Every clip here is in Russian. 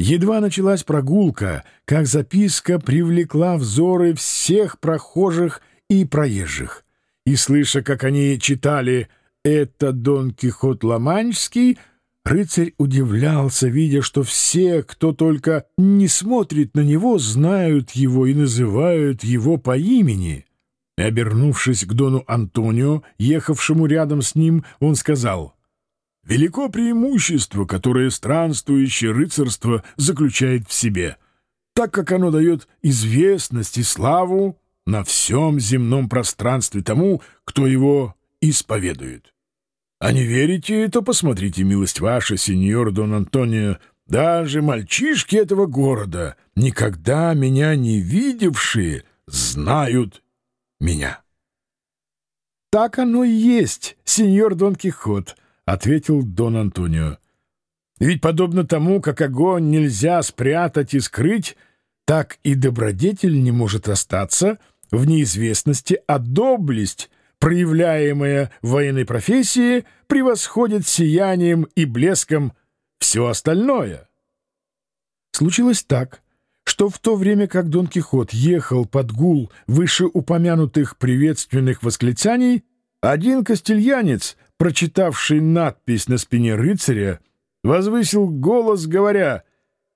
Едва началась прогулка, как записка привлекла взоры всех прохожих и проезжих. И, слыша, как они читали «Это Дон Кихот Ламанчский», рыцарь удивлялся, видя, что все, кто только не смотрит на него, знают его и называют его по имени. Обернувшись к Дону Антонио, ехавшему рядом с ним, он сказал — Велико преимущество, которое странствующее рыцарство заключает в себе, так как оно дает известность и славу на всем земном пространстве тому, кто его исповедует. А не верите, то посмотрите, милость ваша, сеньор Дон Антонио, даже мальчишки этого города, никогда меня не видевшие, знают меня. Так оно и есть, сеньор Дон Кихот, ответил Дон Антонио. Ведь подобно тому, как огонь нельзя спрятать и скрыть, так и добродетель не может остаться в неизвестности, а доблесть, проявляемая в военной профессии, превосходит сиянием и блеском все остальное. Случилось так, что в то время как Дон Кихот ехал под гул вышеупомянутых приветственных восклицаний, один костельянец — прочитавший надпись на спине рыцаря, возвысил голос, говоря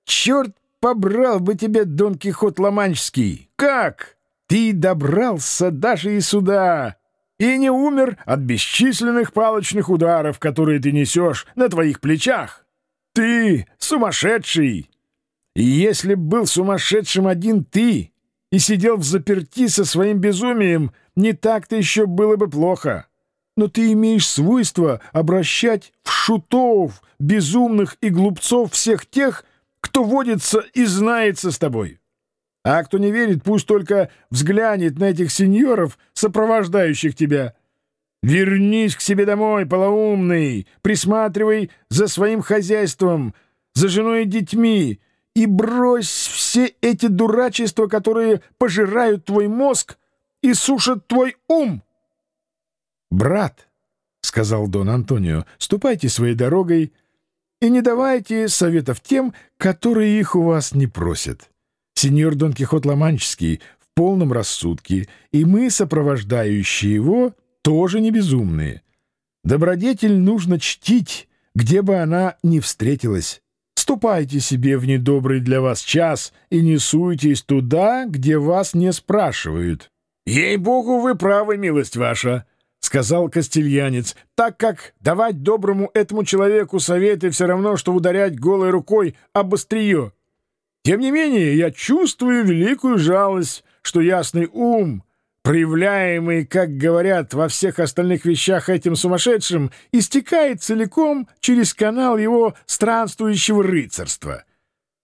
«Черт побрал бы тебе, Дон Кихот Ломанческий! Как? Ты добрался даже и сюда!» и не умер от бесчисленных палочных ударов, которые ты несешь на твоих плечах. Ты сумасшедший! И если был сумасшедшим один ты и сидел в заперти со своим безумием, не так-то еще было бы плохо но ты имеешь свойство обращать в шутов, безумных и глупцов всех тех, кто водится и знается с тобой. А кто не верит, пусть только взглянет на этих сеньоров, сопровождающих тебя. Вернись к себе домой, полоумный, присматривай за своим хозяйством, за женой и детьми, и брось все эти дурачества, которые пожирают твой мозг и сушат твой ум. «Брат», — сказал Дон Антонио, — «ступайте своей дорогой и не давайте советов тем, которые их у вас не просят. Сеньор Дон Кихот Ломанческий в полном рассудке, и мы, сопровождающие его, тоже не безумные. Добродетель нужно чтить, где бы она ни встретилась. Ступайте себе в недобрый для вас час и не суйтесь туда, где вас не спрашивают». «Ей-богу, вы правы, милость ваша!» — сказал Костельянец, — так как давать доброму этому человеку советы все равно, что ударять голой рукой об острие. Тем не менее, я чувствую великую жалость, что ясный ум, проявляемый, как говорят, во всех остальных вещах этим сумасшедшим, истекает целиком через канал его странствующего рыцарства.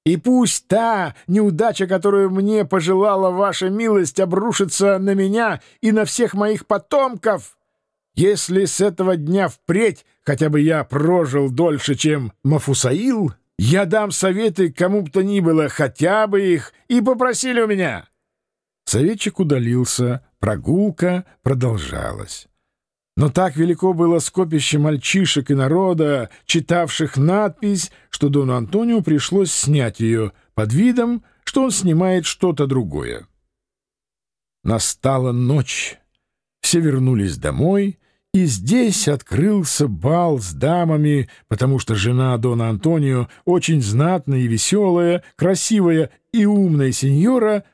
И пусть та неудача, которую мне пожелала ваша милость, обрушится на меня и на всех моих потомков, если с этого дня впредь хотя бы я прожил дольше, чем Мафусаил, я дам советы кому бы то ни было, хотя бы их, и попросили у меня». Советчик удалился, прогулка продолжалась. Но так велико было скопище мальчишек и народа, читавших надпись, что Дону Антонио пришлось снять ее под видом, что он снимает что-то другое. Настала ночь. Все вернулись домой, и здесь открылся бал с дамами, потому что жена Дона Антонио, очень знатная и веселая, красивая и умная сеньора,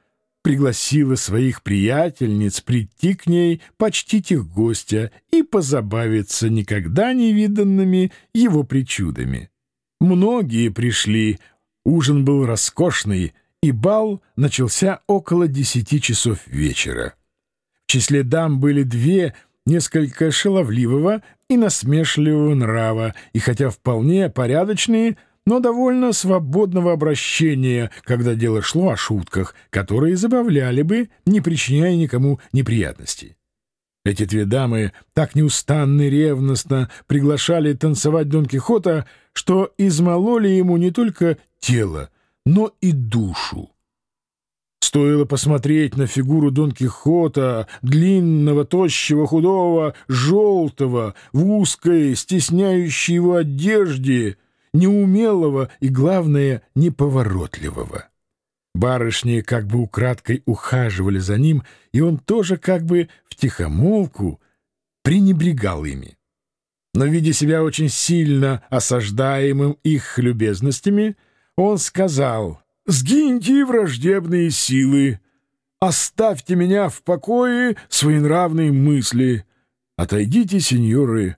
пригласила своих приятельниц прийти к ней, почтить их гостя и позабавиться никогда не виданными его причудами. Многие пришли, ужин был роскошный, и бал начался около десяти часов вечера. В числе дам были две несколько шаловливого и насмешливого нрава, и хотя вполне порядочные, но довольно свободного обращения, когда дело шло о шутках, которые забавляли бы, не причиняя никому неприятностей. Эти две дамы так неустанно и ревностно приглашали танцевать Дон Кихота, что измололи ему не только тело, но и душу. Стоило посмотреть на фигуру Дон Кихота, длинного, тощего, худого, желтого, в узкой, стесняющей его одежде, неумелого и, главное, неповоротливого. Барышни как бы украдкой ухаживали за ним, и он тоже как бы втихомолку пренебрегал ими. Но, видя себя очень сильно осаждаемым их любезностями, он сказал «Сгиньте, враждебные силы! Оставьте меня в покое своенравные мысли! Отойдите, сеньоры!»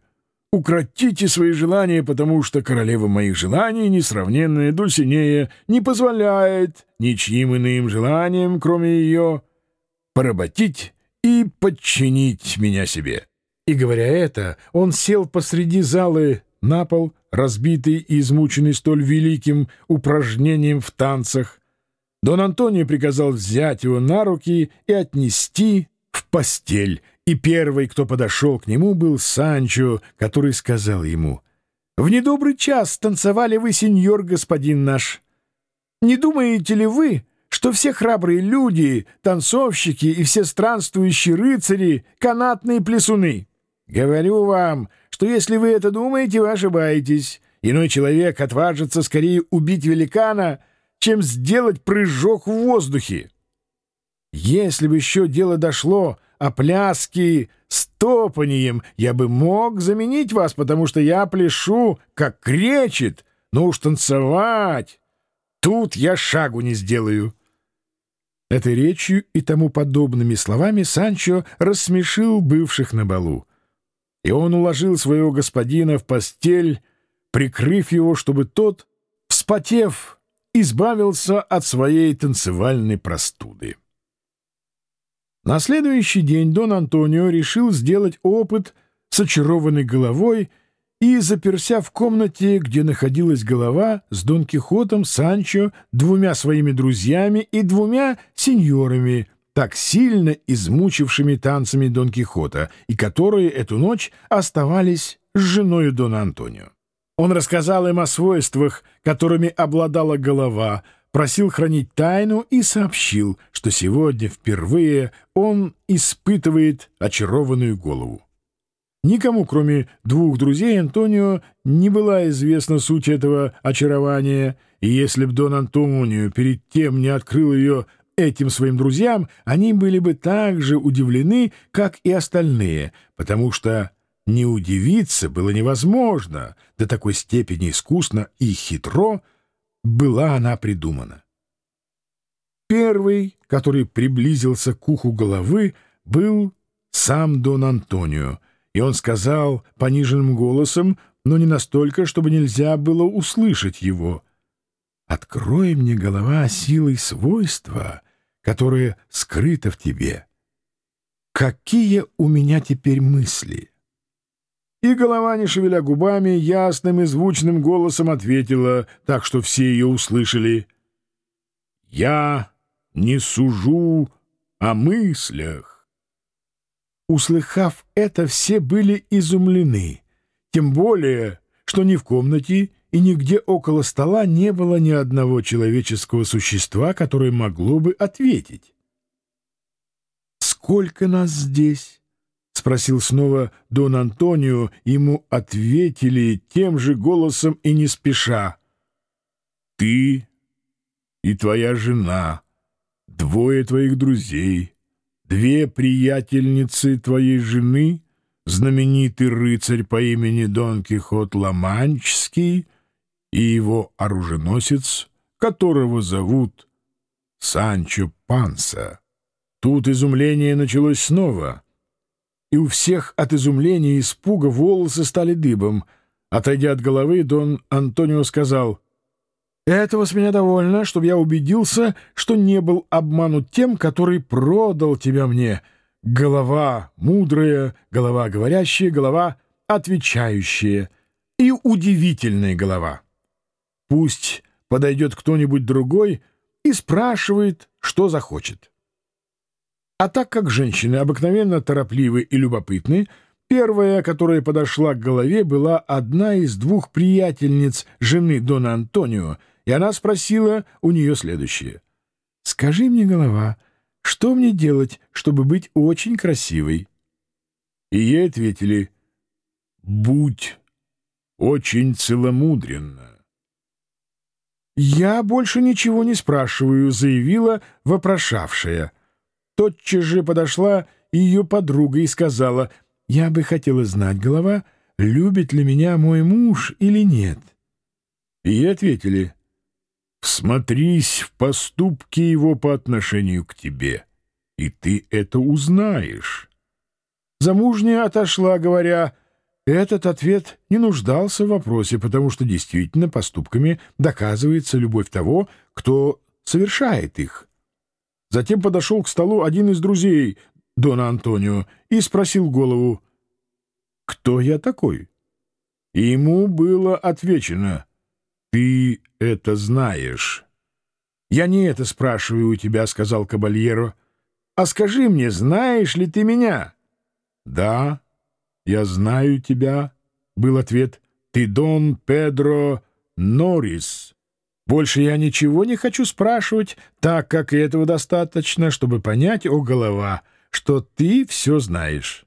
Укротите свои желания, потому что королева моих желаний, несравненная Дульсинея, не позволяет ничьим иным желаниям, кроме ее, поработить и подчинить меня себе». И, говоря это, он сел посреди залы на пол, разбитый и измученный столь великим упражнением в танцах. Дон Антонио приказал взять его на руки и отнести в постель, и первый, кто подошел к нему, был Санчо, который сказал ему, «В недобрый час танцевали вы, сеньор господин наш. Не думаете ли вы, что все храбрые люди, танцовщики и все странствующие рыцари — канатные плясуны? Говорю вам, что если вы это думаете, вы ошибаетесь. Иной человек отважится скорее убить великана, чем сделать прыжок в воздухе. Если бы еще дело дошло о пляске с топанием, я бы мог заменить вас, потому что я пляшу, как кречет, но уж танцевать тут я шагу не сделаю». Этой речью и тому подобными словами Санчо рассмешил бывших на балу. И он уложил своего господина в постель, прикрыв его, чтобы тот, вспотев, избавился от своей танцевальной простуды. На следующий день Дон Антонио решил сделать опыт с очарованной головой и, заперся в комнате, где находилась голова, с Дон Кихотом, Санчо, двумя своими друзьями и двумя сеньорами, так сильно измучившими танцами Дон Кихота, и которые эту ночь оставались с женой Дона Антонио. Он рассказал им о свойствах, которыми обладала голова — просил хранить тайну и сообщил, что сегодня впервые он испытывает очарованную голову. Никому, кроме двух друзей Антонио, не была известна суть этого очарования, и если б Дон Антонио перед тем не открыл ее этим своим друзьям, они были бы так же удивлены, как и остальные, потому что не удивиться было невозможно, до такой степени искусно и хитро — была она придумана. Первый, который приблизился к уху головы, был сам Дон Антонио, и он сказал пониженным голосом, но не настолько, чтобы нельзя было услышать его. «Открой мне, голова, силой свойства, которое скрыто в тебе. Какие у меня теперь мысли?» И голова, не шевеля губами, ясным и звучным голосом ответила, так что все ее услышали. «Я не сужу о мыслях». Услыхав это, все были изумлены, тем более, что ни в комнате и нигде около стола не было ни одного человеческого существа, которое могло бы ответить. «Сколько нас здесь?» — спросил снова Дон Антонио, ему ответили тем же голосом и не спеша. «Ты и твоя жена, двое твоих друзей, две приятельницы твоей жены, знаменитый рыцарь по имени Дон Кихот Ламанчский и его оруженосец, которого зовут Санчо Панса». Тут изумление началось снова — и у всех от изумления и испуга волосы стали дыбом. Отойдя от головы, Дон Антонио сказал, «Этого с меня довольно, чтобы я убедился, что не был обманут тем, который продал тебя мне. Голова мудрая, голова говорящая, голова отвечающая и удивительная голова. Пусть подойдет кто-нибудь другой и спрашивает, что захочет». А так как женщины обыкновенно торопливы и любопытны, первая, которая подошла к голове, была одна из двух приятельниц жены Дона Антонио, и она спросила у нее следующее. «Скажи мне, голова, что мне делать, чтобы быть очень красивой?» И ей ответили «Будь очень целомудренно, «Я больше ничего не спрашиваю», — заявила вопрошавшая. Тотчас же подошла ее подруга и сказала, «Я бы хотела знать, голова, любит ли меня мой муж или нет». И ответили, «Всмотрись в поступки его по отношению к тебе, и ты это узнаешь». Замужняя отошла, говоря, этот ответ не нуждался в вопросе, потому что действительно поступками доказывается любовь того, кто совершает их. Затем подошел к столу один из друзей Дона Антонио и спросил голову, «Кто я такой?» И ему было отвечено, «Ты это знаешь». «Я не это спрашиваю у тебя», — сказал Кабальеро. «А скажи мне, знаешь ли ты меня?» «Да, я знаю тебя», — был ответ. «Ты Дон Педро Норрис». Больше я ничего не хочу спрашивать, так как и этого достаточно, чтобы понять, о голова, что ты все знаешь.